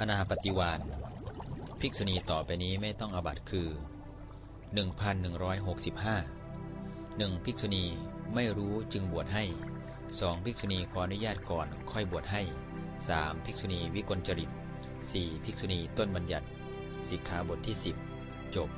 อนาปฏิวานภิกษุณีต่อไปนี้ไม่ต้องอบัตคือ 1165 1. ภิกษุณีไม่รู้จึงบวชให้ 2. ภิกษุณีขออนุญาตก่อนค่อยบวชให้ 3. ภิกษุณีวิกลจริต 4. ภิกษุณีต้นบัญญัติสิกขาบทที่ 10 จบ